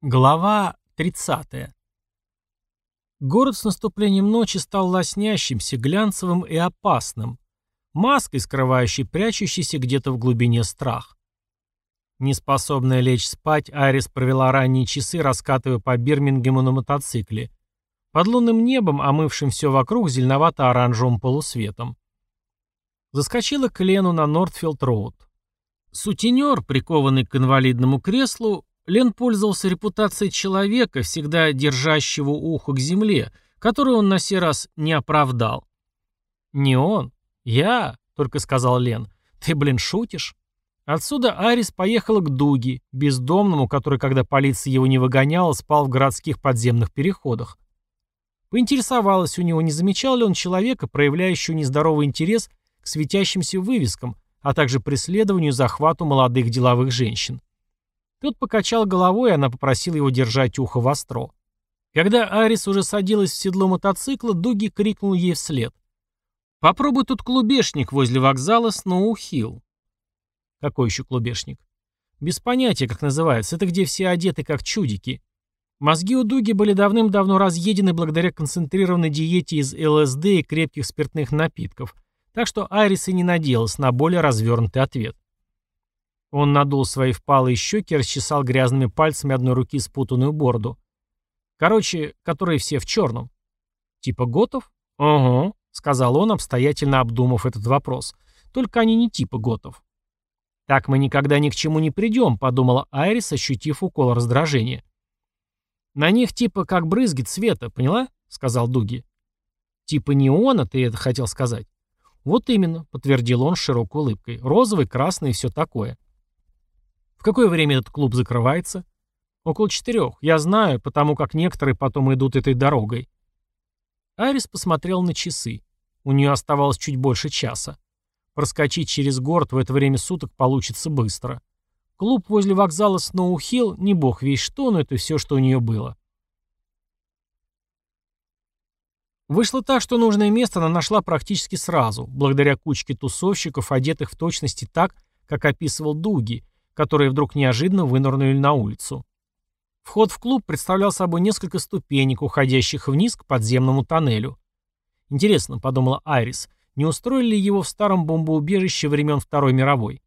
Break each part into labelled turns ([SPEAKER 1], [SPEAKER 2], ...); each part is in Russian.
[SPEAKER 1] Глава 30. Город с наступлением ночи стал лоснящимся, глянцевым и опасным, маской, скрывающей прячущийся где-то в глубине страх. Неспособная лечь спать, Айрис провела ранние часы, раскатывая по Бирмингему на мотоцикле, под лунным небом, омывшим все вокруг зеленовато-оранжевым полусветом. Заскочила к Лену на Нортфилд-Роуд. Сутенер, прикованный к инвалидному креслу, Лен пользовался репутацией человека, всегда держащего ухо к земле, которую он на сей раз не оправдал. «Не он. Я», — только сказал Лен. «Ты, блин, шутишь?» Отсюда Арис поехала к Дуге, бездомному, который, когда полиция его не выгоняла, спал в городских подземных переходах. Поинтересовалась у него, не замечал ли он человека, проявляющего нездоровый интерес к светящимся вывескам, а также преследованию захвату молодых деловых женщин. Тот покачал головой, и она попросила его держать ухо востро. Когда Арис уже садилась в седло мотоцикла, Дуги крикнул ей вслед. «Попробуй тут клубешник возле вокзала Сноу-Хилл». «Какой еще клубешник?» «Без понятия, как называется. Это где все одеты, как чудики». Мозги у Дуги были давным-давно разъедены благодаря концентрированной диете из ЛСД и крепких спиртных напитков, так что Айрис и не надеялась на более развернутый ответ. Он надул свои впалые щеки расчесал грязными пальцами одной руки спутанную бороду. Короче, которые все в черном. Типа готов? Ого, сказал он, обстоятельно обдумав этот вопрос. Только они не типа готов. Так мы никогда ни к чему не придем, подумала Айрис, ощутив укол раздражения. На них типа как брызги цвета, поняла? сказал Дуги. Типа неона, ты это хотел сказать? Вот именно, подтвердил он с широкой улыбкой. Розовый, красный и все такое. В какое время этот клуб закрывается? Около четырех. Я знаю, потому как некоторые потом идут этой дорогой. Айрис посмотрел на часы. У нее оставалось чуть больше часа. Проскочить через город в это время суток получится быстро. Клуб возле вокзала Сноу-Хилл, не бог весь что, но это все, что у нее было. Вышло так, что нужное место она нашла практически сразу, благодаря кучке тусовщиков, одетых в точности так, как описывал Дуги, которые вдруг неожиданно вынырнули на улицу. Вход в клуб представлял собой несколько ступенек, уходящих вниз к подземному тоннелю. Интересно, подумала Айрис, не устроили ли его в старом бомбоубежище времен Второй мировой?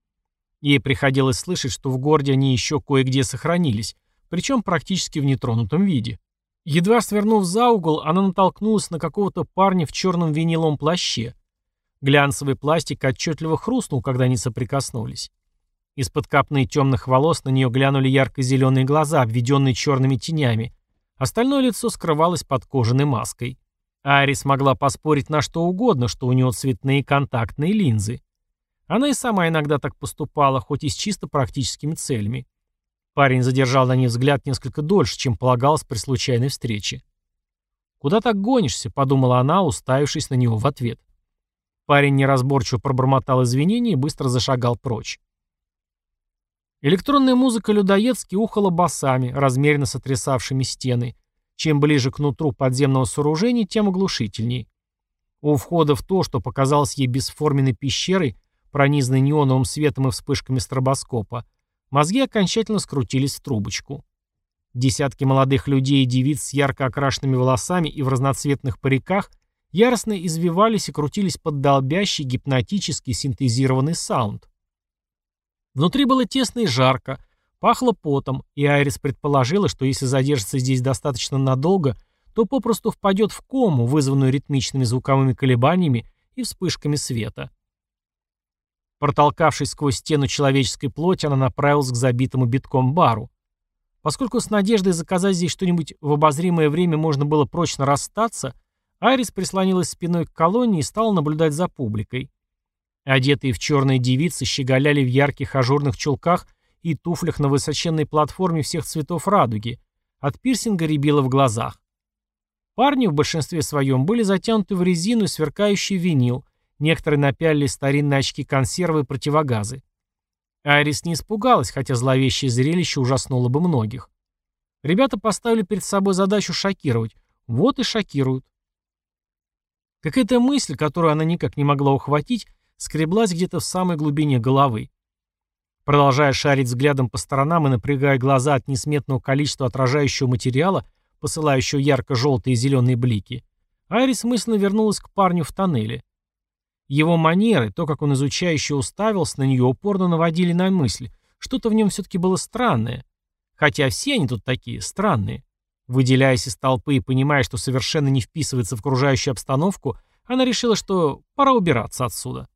[SPEAKER 1] Ей приходилось слышать, что в городе они еще кое-где сохранились, причем практически в нетронутом виде. Едва свернув за угол, она натолкнулась на какого-то парня в черном виниловом плаще. Глянцевый пластик отчетливо хрустнул, когда они соприкоснулись. Из-под капны темных волос на нее глянули ярко-зеленые глаза, обведенные черными тенями. Остальное лицо скрывалось под кожаной маской. Айрис могла поспорить на что угодно, что у него цветные контактные линзы. Она и сама иногда так поступала, хоть и с чисто практическими целями. Парень задержал на ней взгляд несколько дольше, чем полагалось при случайной встрече. «Куда так гонишься?» — подумала она, уставившись на него в ответ. Парень неразборчиво пробормотал извинения и быстро зашагал прочь. Электронная музыка людоедски ухала басами, размеренно сотрясавшими стены. Чем ближе к нутру подземного сооружения, тем оглушительней. У входа в то, что показалось ей бесформенной пещерой, пронизанной неоновым светом и вспышками стробоскопа, мозги окончательно скрутились в трубочку. Десятки молодых людей и девиц с ярко окрашенными волосами и в разноцветных париках яростно извивались и крутились под долбящий гипнотический синтезированный саунд. Внутри было тесно и жарко, пахло потом, и Айрис предположила, что если задержится здесь достаточно надолго, то попросту впадет в кому, вызванную ритмичными звуковыми колебаниями и вспышками света. Протолкавшись сквозь стену человеческой плоти, она направилась к забитому битком бару. Поскольку с надеждой заказать здесь что-нибудь в обозримое время можно было прочно расстаться, Айрис прислонилась спиной к колонне и стала наблюдать за публикой. Одетые в черные девицы щеголяли в ярких ажурных чулках и туфлях на высоченной платформе всех цветов радуги. От пирсинга рябило в глазах. Парни в большинстве своем были затянуты в резину и сверкающий винил, некоторые напялили старинные очки консервы и противогазы. Айрис не испугалась, хотя зловещее зрелище ужаснуло бы многих. Ребята поставили перед собой задачу шокировать. Вот и шокируют. Какая-то мысль, которую она никак не могла ухватить, скреблась где-то в самой глубине головы. Продолжая шарить взглядом по сторонам и напрягая глаза от несметного количества отражающего материала, посылающего ярко-желтые и зеленые блики, Айрис мысленно вернулась к парню в тоннеле. Его манеры, то, как он изучающе уставился на нее, упорно наводили на мысль. Что-то в нем все-таки было странное. Хотя все они тут такие, странные. Выделяясь из толпы и понимая, что совершенно не вписывается в окружающую обстановку, она решила, что пора убираться отсюда.